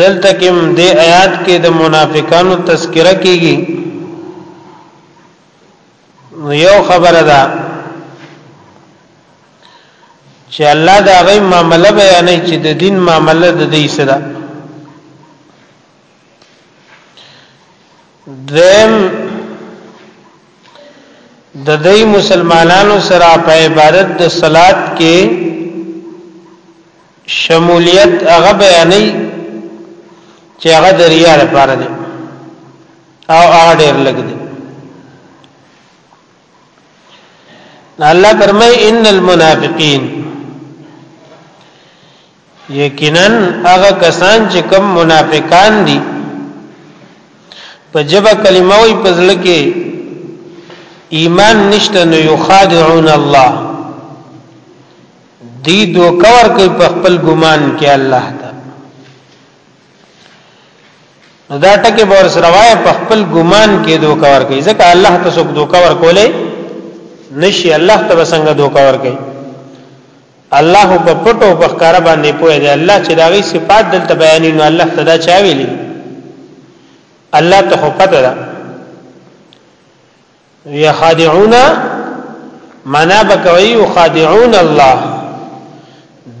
دلته کې د آیات کې د منافقانو تذکرہ کیږي یو خبره ده چې الله دا غي معاملې بیانې چې د دین معاملې د دې سره دیم د دې مسلمانانو سره په عبارت د صلات کې شمولیت هغه بیانې چې هغه د ریا لپاره دی او هغه ډېر لګ دی الله فرمای ان المنافقین یقینا هغه کسان چې کم منافقان دي په جبه کلمه وي پزړه کې ایمان نشته نو یخادعون الله دی دو کور کوي په خپل ګمان کې الله ته نو دا ټکه بور سره وای په خپل ګمان کې دو کور کوي ځکه الله ته څوک دو کور کولې نشي الله ته وسنګ دو کور کوي الله په پټو په ښکارا باندې پوهه دی الله چې داغي صفات دلته بیانې نو الله تدا چا ویلي الله ته خو پته ده یا خادعون معنا بکوي او خادعون الله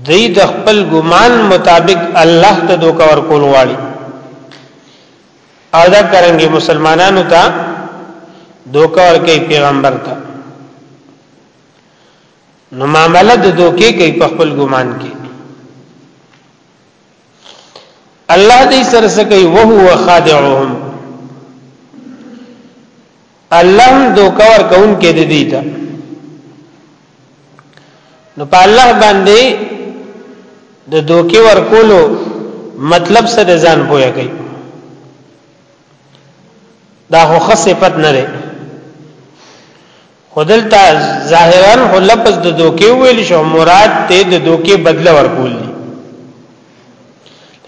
دی د خپل ګمان مطابق الله ته دوکا ور کول واړي او دا کرانګي مسلمانانو ته دوکا ور کوي پیغمبر ته نو معاملې د دوکې کوي په خپل ګمان کې الله دې سره سکی او هو خادعهم الله دوکا ور کون کې دې دي تا نو په الله باندې د دوکې ور کولو مطلب څه د ځان پوهه کوي دا خو خصفت نه لري خودلتا ظاهرا هو لفظ د دوکې ویل شو مراد ته د دوکې بدل ورکول دي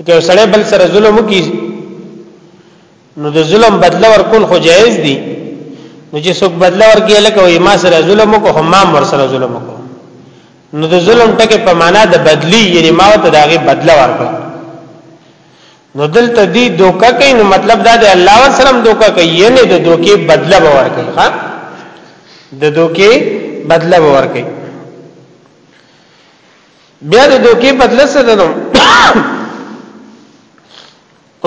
لکه سړی بل سره ظلم کی نو د ظلم بدل ورکول خو جایز دي نو چې څوک بدل ورکړي لکه وي ما سره ظلم کو هم ما ور سره ظلم کو نو د ظلم ټکه په معنا د بدلی یعنی ما ته داغه بدل ورکړ نو دلته دی دوکه کوي نو مطلب دا دی الله سره دوکه کوي یعنی د دوکي بدله باور کوي ها د دوکي بدله باور کوي بیا د دوکي بدله څه ده نو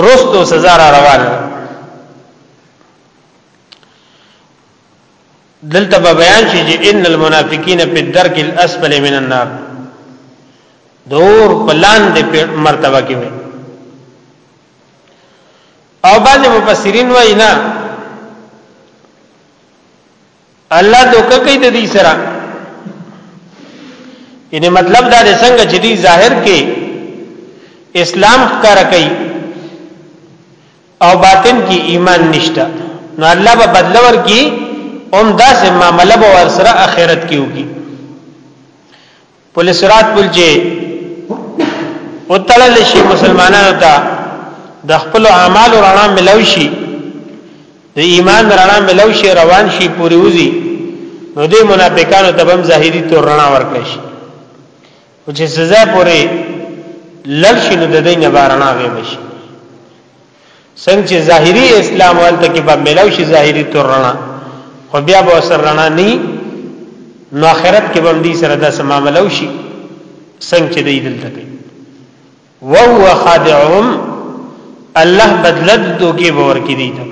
رستو سزا را روانه دلته به بیان شي چې ان المنافقین فی الدرک الاسفل من النار دور پلان دې مرتبه کې وي او بعض مفسرین وایي نه الله دوکه کوي د دې سره یعنی مطلب دا دی څنګه چې دی ظاهر کې اسلام ښکار کوي او باطن کې ایمان نشته نو الله به بدل ورکی هم دا سم معاملې به ور سره اخرت کې وکي پولیس رات بلجه او تلل شي مسلمانانو ته د خپل اعمال رڼا ملوي شي د ایمان رڼا ملوي شي روان شي پوری وزي نو دې منافقانو ته هم ظاهري تور رڼا ورکړي شي او چې سزا پورې لړ شي نو د دې نه بارنا وي بشي څنګه چې ظاهري اسلام ولته کې به ملاو شي ظاهري تورنا خو بیا به سر رڼا نه نو آخرت کې به دې سره د سماملو شي څنګه چې دې دلته کوي وهو خادعهم الله بدلت دوکي باور کې دي ته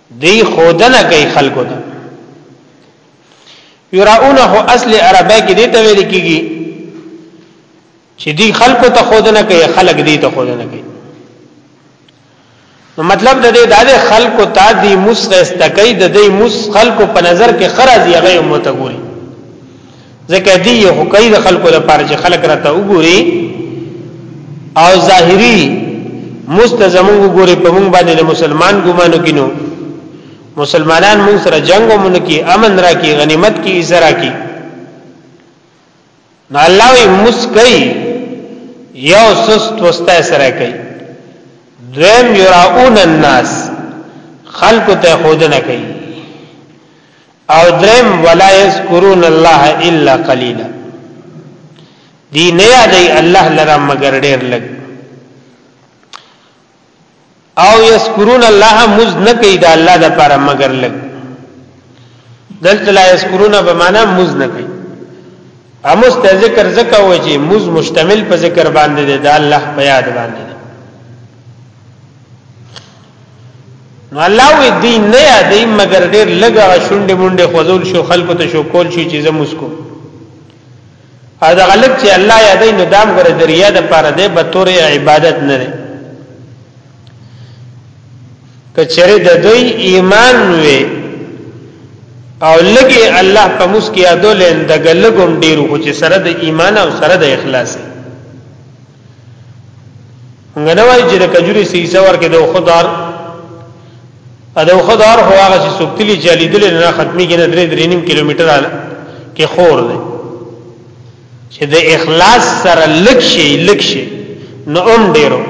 دی خودنه کوي خلکو ته یراونه اصل عربی کې دې ته ویل کیږي چې دی خلکو ته خودنه کوي خلک دې ته خودنه کوي نو مطلب د دې د خلکو ته دی مسخه استکې د دې مس خلکو په نظر کې خرازي هغه متګوري ځکه دی یو کوي د خلکو لپاره چې خلک راته وګوري او ظاهری مستزم وګوري په مونږ باندې د مسلمان ګمانو کینو مسلمانان مونږ سره جنگ ومن کی امن را کی غنیمت کی ازرا کی نو الله وی مسکی یو سست وستا سره کوي دویم یراؤن الناس خلق ته خودنه کوي او درم ولا یذکرون الله الا قلیلا دی نه یادې الله لره مگر ډیر لګ او یذکرون الله مز نه کوي دا الله د پاره مگر لګ دلته لا یذکرون به معنا مز نه کوي امس ته ذکر زکه و چې مز مشتمل په ذکر باندې دی دا الله په یاد باندې نو الله وی دی نه یادې مگر ډیر لګا شونډې مونډې خوذول شو خلکو ته شو کول شي چې زموس کو او دا غلط چې الله یادې نو دام غره دریا د پاره ده به تور عبادت نه ده کچره د دوی ایمان وی او لګي الله په مسکیا دولین دګلګم ډیرو خو چې سره د ایمان او سره د اخلاص غنوای چې د کجوري سیسه ورکې د خدار ا د خدار هو هغه چې سوکتلی چې لیدل نه ختمي کې نه درې درې نیم کیلومتر کې خور دی چې د اخلاص سره لکشي لکشي نو اون ډیرو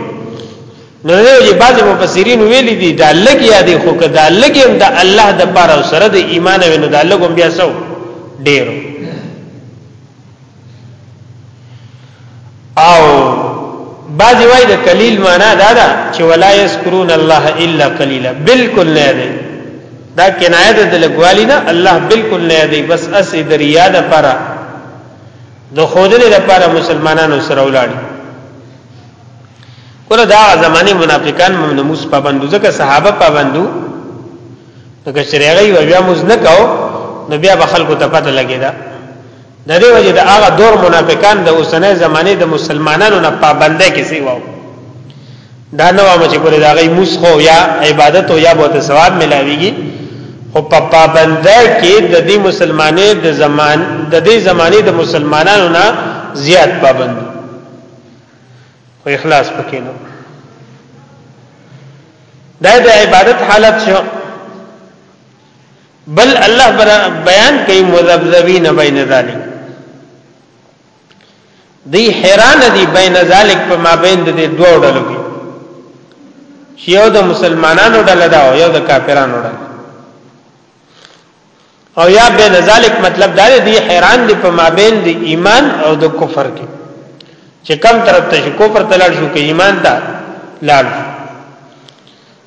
نو یې بعض مفسرین ویلي دي دا لګ یادې خو کدا لګ هم د الله د پاره سره د ایمان وینو دا لګ هم بیا سو ډیرو او بعضی وای د قلیل معنا دا ده چې ولا یذکرون الله الا قلیلا بالکل نه دی دا کنایه ده د لګوالی نه الله بالکل نه دی بس اس دریا ده پر د خودنه لپاره مسلمانانو سره ولاړ کله دا زمانه منافقان ممنموس پابندو ځکه صحابه پابندو نو که چیرې غي بیا موږ نه کاو نو بیا به خلکو ته پته لګیدا د دې وجه د هغه دور منافقان د اوسنۍ زمانه د مسلمانانو نه پابنده کې سی وو دا نو ما چې ګورې دا غي مسخو یا عبادت او یا بہت ثواب ملاويږي خو په پابنده کې د دې مسلمانې د زمان د دې زمانه د مسلمانانو نه زیات پابند خو اخلاص پکې نه دا د عبادت حالت شو بل الله بیان کوي مذبذبین بین ذلک دی حیران دی بین ذلک په ما بین د دوه ډلو کې یو د مسلمانانو ډله دا او یو د کافرانو ډله او یا بین ذلک مطلب دا دی حیران دی په مابین دی ایمان او د کفر کې چې کم طرف ته شي کفر ته لاړ شو کې ایمان ته لاړ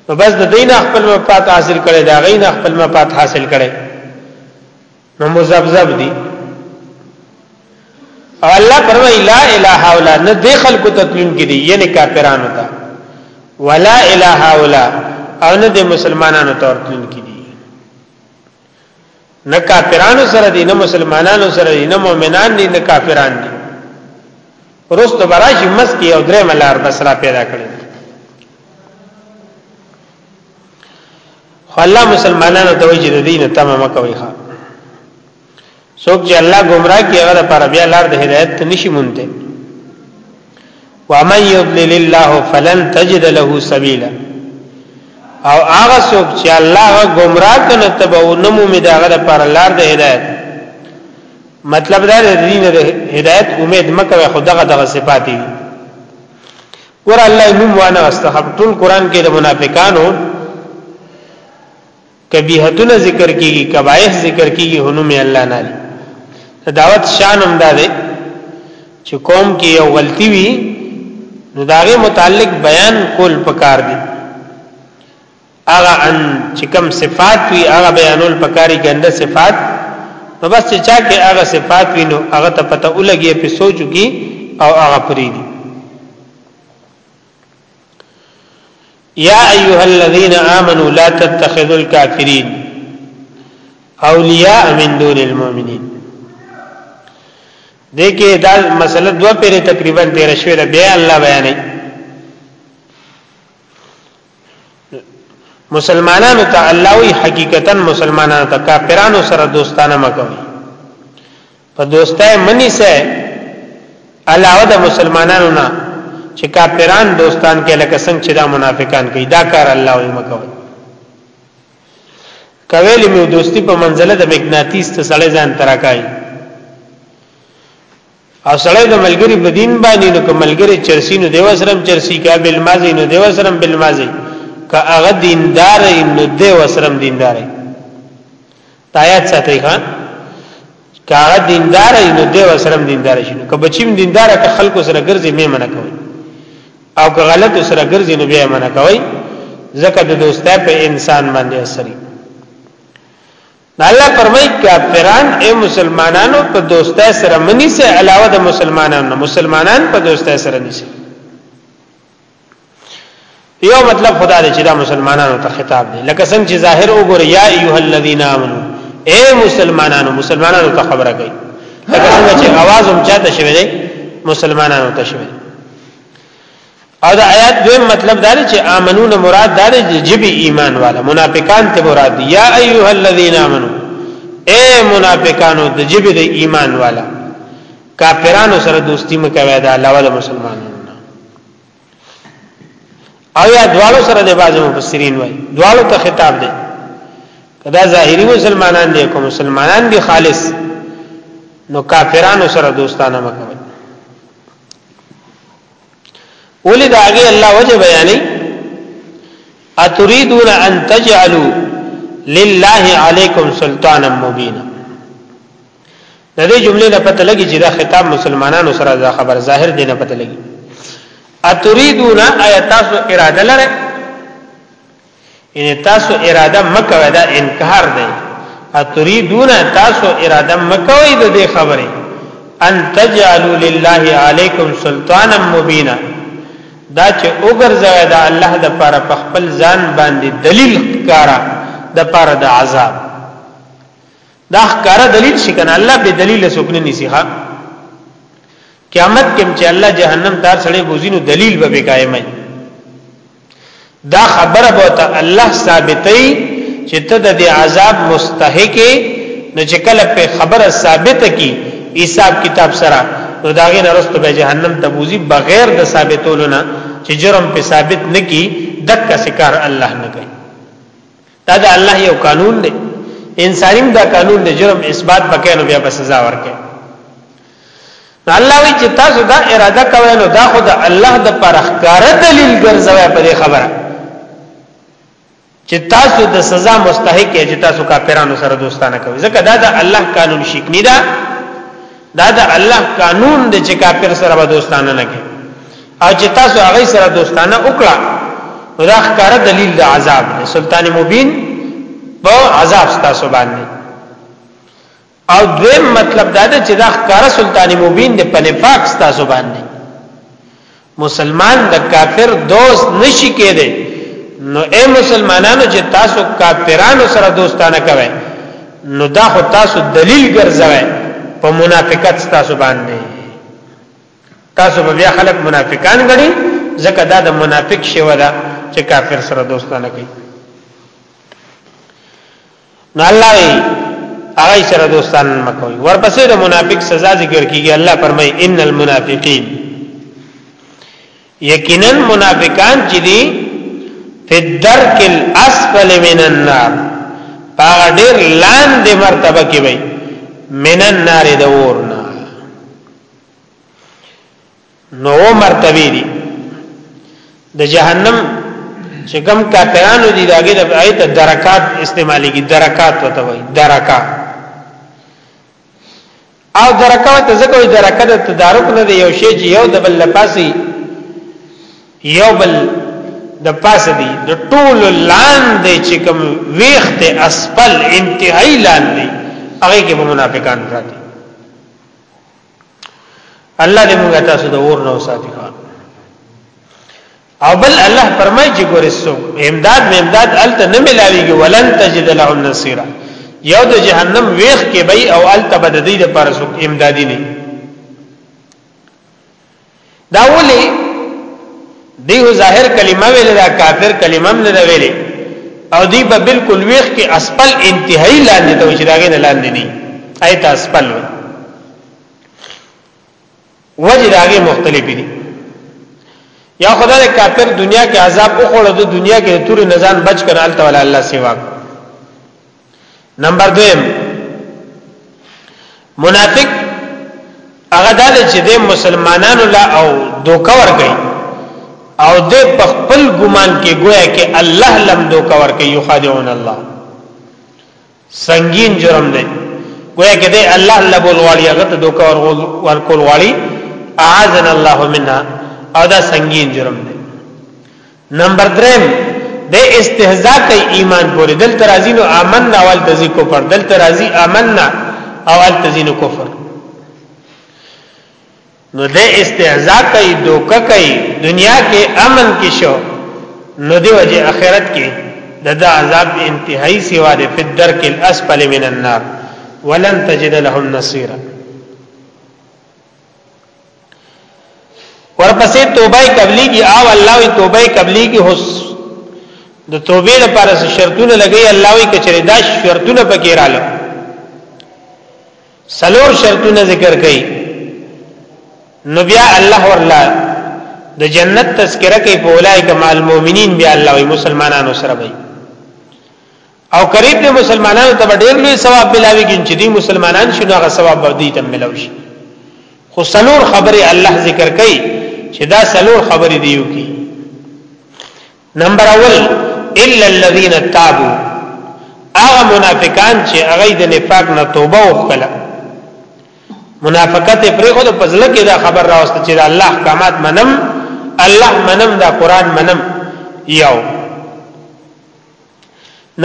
نو بس د دین خپل مفاد حاصل کړي دا غین خپل مفاد حاصل کړي نو مزبذب دي او الله پرمای لا اله الا نه د خلکو تطلیم کړي یعنی کافرانو ته ولا اله الا او نه د مسلمانانو تورتلون کړي نه کافرانو سره دي نه مسلمانانو سره دي نه مؤمنان دي نه کافران دي رست براشي مسکی او درې ملار بسرا پیدا کړی خو الله مسلمانانو ته وجه د دین تمامه کوي ښا څوک چې الله گمراه کوي هغه پر بیا لار د هدایت ته نشي مونته ومن يضلل الله فلن تجد له سبيلا او هغه څوک چې الله گمراه کنه ته به نمو می دا غره پر لار د هدایت مطلب دا د دین د هدایت امید مکه خو دغه دغه صفات دي ور الله نوم وانه واستخب ټول قران کې د منافقانو قبیحتونه ذکر کیږي قبایح ذکر کیږي هنوم الله نه لري دعوت شان هم ده چې قوم کې یو غلطي وي نو داغه متعلق بیان کول پکار دي اغه ان چې کوم صفات وي هغه بیانول پکاري ګنده صفات نو بس چې چا کې هغه صفات وي نو هغه ته پته ولګي په سوچو کې او هغه پری دي یا ایها الذین آمنوا لا تتخذوا الكافرین اولیاء من دون المؤمنین دغه دا مسله دوه پیره تقریبا تیر شوې ده بیا الله بیانې مسلمانانو ته الله وی حقیقتا مسلمانانو ته کافرانو سره دوستانه مکوي په دوستای منی سه علاوه د مسلمانانو نه چې کافران دوستان کې لکه څنګه چې دا منافقان کوي دا کار الله یې مکوي کویل می دوستی په منزله د مغناطیس ته سړی ځان تراکای او سړی د ملګری په دین باندې نو کوملګری چرسی نو دیو سرم چرسی کا بل مازی نو دیو سرم بل مازی کا هغه دیندار نو دیو سرم دیندار دی تایات ساتي ښا کاغه دیندار نو دی وسره دیندار شي نو که بچیم دیندار که خلکو سره ګرځي مې منع کوي او که غلط سره ګرځي نو بیا منع کوي ځکه د دوستۍ په انسان باندې اثر دی الله فرمای کافران اے مسلمانانو په دوستۍ سره منی سه علاوه د مسلمانانو مسلمانان په دوستۍ سره نشي یو مطلب خدا دې چې دا مسلمانانو ته خطاب دی لکه څنګه چې ظاهر وګوره یا ایه الذین آمنو اے مسلمانانو مسلمانانو ته خبره کوي لکه څنګه چې आवाज هم چاته شوی دی مسلمانانو ته شوی او دا آیات دویم مطلب دا دی چې امنون مراد دا دی چې جبی ایمان والا منافقان ته مراد دی یا ایه الذین آمنو اے منافقانو د جبی د ایمان والا کافرانو سره دوستی مکوي دا لول مسلمانانو او یا دواړو سره د بعض مفسرین وای دواړو ته خطاب دی کدا ظاهری مسلمانان دی کوم مسلمانان دی خالص نو کافرانو سره دوستانه مکوي ولې دا هغه الله وجه بیانې اتريدون ان تجعلوا لله عليكم سلطانا مبينا د دې جملې نه پته لګي چې دا خطاب مسلمانانو سره دا خبر ظاهر دی نه پته لګي اتريدون ايتاسو اراده لره ان تاسو اراده مکوي دا انکار دی اتريدون تاسو اراده مکوي د دې خبرې ان تجعلوا لله عليكم سلطانا مبينا دا چې وګرځوي دا الله د پاره په خپل ځان باندې دلیل ښکارا د پاره د عذاب دا ښکارا دلیل شي کنه الله به دلیل څوک نه نیسی ها قیامت کې چې الله جهنم تار سړې بوزینو دلیل به قائمای دا خبره به ته الله ثابتې چې ته د عذاب مستحق نه چې کله په خبره ثابت کی حساب کتاب سره نو داغه نرسته به جهنم ته بوزي بغیر د ثابتولو نه چې جرم په ثابت نکی دک سکار الله نه کوي دا د الله یو قانون دی انسانیم دا قانون د جرم اثبات پکې نو بیا په سزا ورکې الله وی چې تاسو دا اراده کوئ نو دا خو د الله د پرخکار دلیل ګرځوي په دې خبره چې تاسو د سزا مستحق یې چې تاسو کافرانو سره دوستانه کوي ځکه دا د الله قانون شکنی ده دا د الله قانون دی چې کافر سره به دوستانه نه کوي او چې تاسو هغه سره دوستانه وکړه نو دا ښکار دلیل د عذاب دی سلطان مبین په عذاب تاسو باندې او دویم مطلب دا دی چې دا ښکار سلطان مبین د پنفاق تاسو باندې مسلمان د کافر دوست نشي کېده نو اے مسلمانانو چې تاسو کافرانو سره دوستانه کوئ نو دا خو تاسو دلیل ګرځوي په منافقت تاسو باندې تاسو به بیا خلک منافقان غړي ځکه دا د منافق شوه ده چې کافر سره دوستانه کوي نو الله وی هغه سره دوستان مکوي ورپسې د منافق سزا ذکر کیږي الله فرمای ان المنافقین یقینا منافقان چې دي په درک الاسفل من النار هغه ډیر لاندې مرتبه کې وي من النار د ورنا نو مرتبه دي د جهنم چې کوم کافرانو دي داګه د آیت درکات استعمالي کی درکات وته وای درکا او درکات زکه وای درکات تدارک نه دی یو شی چې یو د بل لپاسي یو بل د پاسه دی د ټول لاندې چې کوم ویخت اسفل انتهایی لاندې هغه کې منافقان راځي الله دې موږ تاسو د اور نه وساتي او بل الله فرمای چې ګورسو امداد مې امداد الته نه ملاويږي ولن تجد لهم نصيرا یو د جهنم ویخ کې بی او الته بد دې د پرسو امدادي نه دا ولي دی ظاهر کلمه ویل دا کافر کلمه نه دا ویل او دی په بالکل ویخ کې اسپل انتهایی لاندې ته چې داګه نه لاندې نه ایت اسپل وجه داګه مختلف دي یا خدای کافر دنیا کې عذاب او خړو د دنیا کې تور نزان بچ کړه الله تعالی الله سیوا کو نمبر 2 منافق هغه د چې د مسلمانانو لا او دوکا ورګي او د خپل ګمان کې گویا کې الله لم دوکا ورګي یخادعون الله سنگین جرم دی گویا کې د الله لبول والی هغه ته دوکا ورکول والی اعاذنا الله منا او دا سنگین جرم دی نمبر درم د استهزاء کوي ایمان پورې دل ترازی نو آمنا او التزی کفر دل ترازی آمنا او التزی نو کفر نو د استهزاء کوي دوکه کوي دنیا کې امن کې شو نو دی وجه اخرت کې د دا عذاب انتهایی سیوا ده په درک الاسفل من النار ولن تجد لهم نصيرا ورپسې توبه قبلي کی او الله وی توبه قبلي کی هوس د توبې لپاره شرطونه لګي الله وی کچره دا شرطونه پکې رااله سلور شرطونه ذکر کړي نو بیا الله ورلا د جنت تذکرہ کوي په اولایک مال مومنین بیا الله وی مسلمانانو سره وي او قریب دې مسلمانانو ته ډېر لوی ثواب ملاوي کین چې دې مسلمانان شنو هغه ثواب به دې ته ملاوي شي خو سلور خبره الله ذکر کوي چې دا سلور خبره دی یو کی نمبر اول الا الذين تابوا هغه منافقان چې هغه د نفاق نه توبه وکړه منافقت پرې خو د پزله کې دا خبر راوست چې الله احکامات منم الله منم دا قران منم یو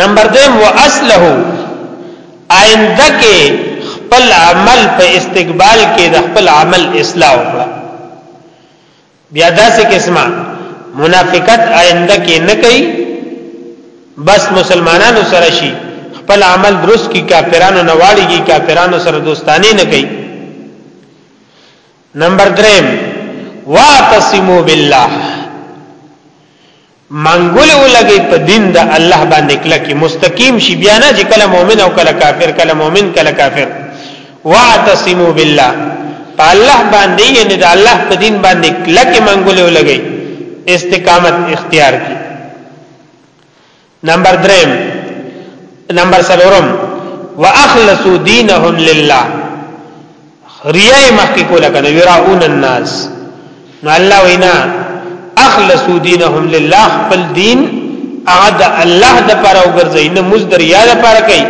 نمبر دیم و اصله آئنده کې خپل عمل په استقبال کې د خپل عمل اصلاح وکړه بیا داسې قسمه منافقت آئنده کې نه کوي بس مسلمانانو سره شي خپل عمل درست کی کافرانو نه واړيږي کافرانو سره دوستانه نه کوي نمبر 3 واعتصموا بالله منګول ولګي په دین د الله باندې کله کې مستقیم شي بیا نه چې کله مؤمن او کله کافر کله مؤمن کله کافر واعتصموا بالله په الله باندې یعنی د الله په دین باندې کله کې منګول ولګي استقامت اختیار کی نمبر 3 نمبر 4 واخلصوا دینهم لله ریا مخکې کوله کنه یراون الناس نو الله وینا اخلصو دینهم لله خپل دین هغه د الله د پر او ګرځي نه مزدر یا د پر کوي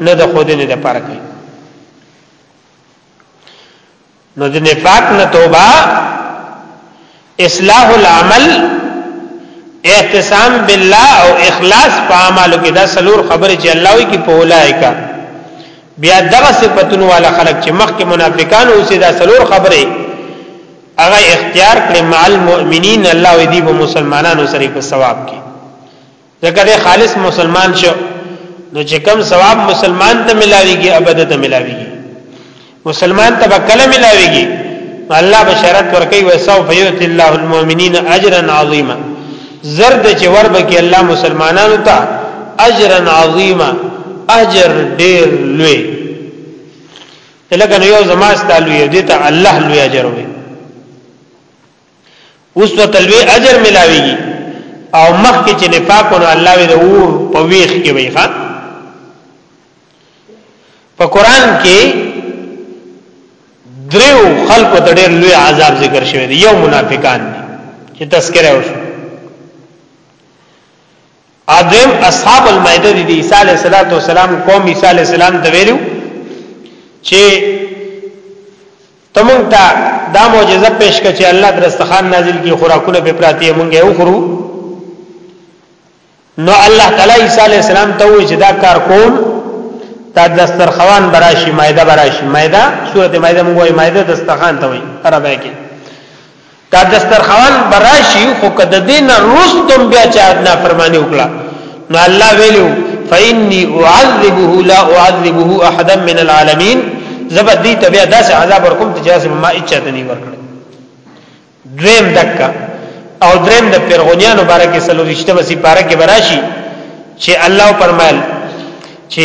نه د خود نه د پر کوي نو د نفاق نه توبه اصلاح العمل اعتصام بالله او اخلاص په اعمالو کې دا سلور خبره چې الله وی کې په اولایکا بیا دغه صفاتونو والا خلق چې مخکې منافقان اوسې دا سلور خبره هغه اختیار کړي مع المؤمنین الله وی دی په مسلمانانو سره په ثواب کې ځکه دی خالص مسلمان شو نو چې کم ثواب مسلمان ته ملاويږي ابد ته ملاويږي مسلمان ته کله ملاويږي الله بشارت ورکي وسو فیوت الله المؤمنین اجرا عظیما زرد چې ورب کې الله مسلمانانو ته اجرا عظیما اجر ډیر لوی لکه نو یو زماست لوی دي ته الله لوی اجر وي اوس ته تلوي اجر ملاويږي او مخ کې چې نفاق نو الله وي د اور په ویخ کې وي ښا په قران کې دریو خلق ته ډېر لوی عذاب ذکر شوی دی یو منافقان دی چې تذکرہ وشو ادم اصحاب المائده دي عیسی علیه السلام قوم عیسی علیه السلام ته ویلو چې ته مونږ ته دا معجزه پیش کړه چې الله درستخان نازل کی خوراکونه په پراتی مونږ یو خورو نو الله تعالی عیسی علی السلام ته وی چې دا کار کوم دا دسترخوان براشي مایده براشي مایده سورته مایده مونږ وای مایده دسترخوان ته وای عربی کې دا دسترخوان براشي خو کده دین رستم بیا چا نه فرمانی وکړه نو الله ویلو فإني أعذبه لا أعذبه أحدا من العالمين زبر دي تبع داس عذاب ورکم تجاز ما اچته نه ورکړ دویم دکا او دریم د پیرغونیانو باره کې سلو رشته وسی پاره کې براشي چې الله پرمایل چې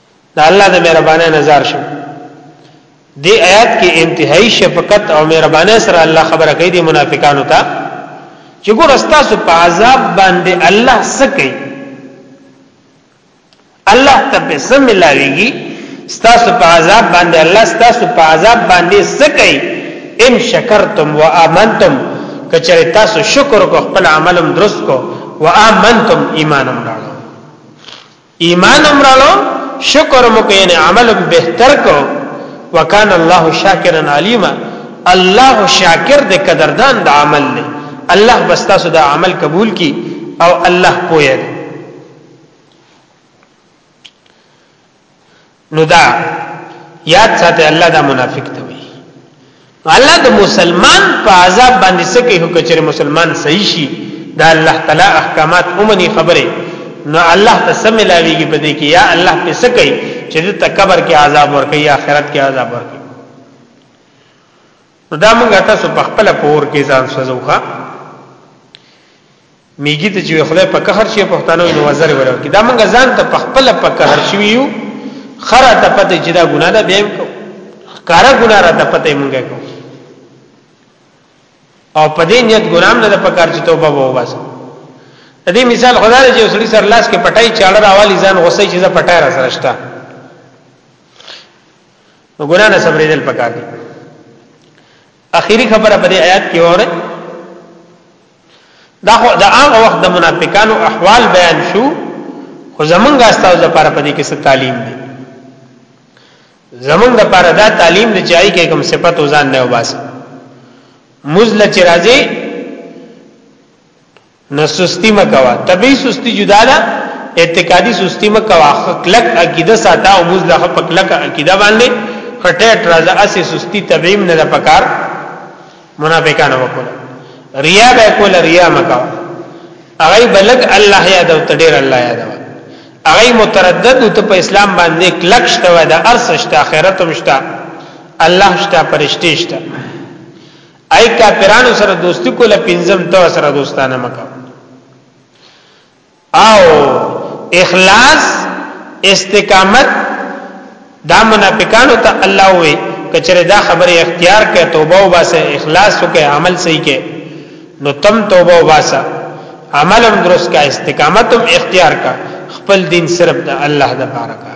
دا الله د مهربانه نظر شو دی آیات کې انتهایی شفقت او مهربانه سره الله خبره کوي د منافقانو ته چې ګور استاسو په عذاب باندې الله سکی الله ته په سم ملاويږي استاسو په عذاب باندې الله استاسو په عذاب باندې سکی ان شکرتم وامنتم کچره تاسو شکر کو خپل عملم درست کو وامنتم ایمانم راړو ایمان امرالو شکر مو کوي نه عمل بهتر کو وکان الله شاکرا علیما الله شاکر دې قدردان د عمل له الله بس تاسو دا عمل قبول کی او الله پوهه نو دا یاد ساته الله دا منافق ته وي الله د مسلمان په عذاب باندې سکه هو کچره مسلمان صحیح شي دا الله تعالی احکامات اومني خبره نو الله ته سم لاویږي په دې کې یا الله په سکه چې د قبر کې عذاب ورکړي یا آخرت کې عذاب ورکړي نو دا موږ تاسو په خپل پور کې ځان سوزوخه میګی ته چې خدای په قهر شي پښتانه نو وزر ورو کی دا موږ ځان ته په خپل په قهر شویو خره ته پته چې دا ګناه ده به کو کارا ګناه را ته پته موږ کو او په دې نیت ګنام نه په کار چې توبه وو بس د دې مثال خدای چې وسړي سر لاس کې پټای چاړه راوالي ځان غوسه چې ز پټای را سره شته نو ګناه نه صبرې دل پکار دي اخیری خبره په دې آیات کې وره دا خو د هغه وخت د منافقانو احوال بیان شو خو زمونږه استاوز لپاره پدې کې څه تعلیم دی زمونږ لپاره دا تعلیم دی چې آی کې کوم صفت وزن نه وباس مزل چې راځي نسستی مکوا طبي سستی جدا ده اعتقادي سستی مکوا خلق عقیده ساته او مزل خلق عقیده باندې خټه ترازه اسې سستی طبيعي نه پکار منافقان وکول ریا به کول ریا مکو هغه بلک الله یاد او تډیر الله یاد هغه متردد ته په اسلام باندې کلک شته و د ارس شته اخرت هم شته الله شته پرشتي شته اي کافرانو سره دوستی کوله پنځم تو سره دوستانه مکو او اخلاص استقامت دا منافقانو ته الله وي کچره دا خبره اختیار کړي توبه او باسه اخلاص وکړي عمل صحیح کړي نو تم توبه او باسه عملم درست کا استقامتم اختیار کا خپل دین صرف د الله د بارکا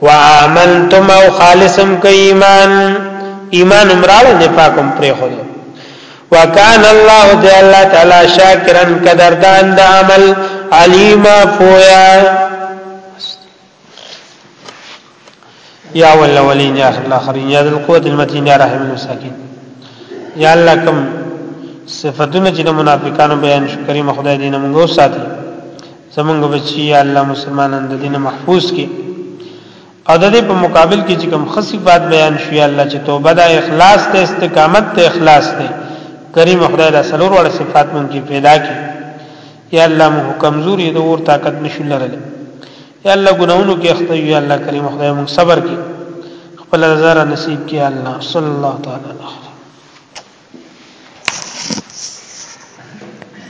وآمنتم او خالصم ک ایمان ایمان امراو نفاقم پرې خو وکان الله دی الله تعالی شاکرن قدردان د عمل علیما فویا یا الاولین یا اخر الاخرین یا ذل قوت المتین یا رحم المساکین یا الله کوم صفاتونه چې د منافقانو بیان شو کریم خدای دې موږ ساتي زمونږ بچي یا الله مسلمانان د دین محفوظ کی او د دې په مقابل کې چې کوم خصي بات بیان شو یا الله چې توبه دا اخلاص ته استقامت ته اخلاص ته کریم خدای دا سلور وړ صفات مونږ کې پیدا کی یا الله مو کمزوري د اور طاقت نشو لرل یا الله ګناونو کې اخته یا الله کریم خدای مونږ صبر کی خپل رضا را نصیب کی الله صلی الله تعالی علیه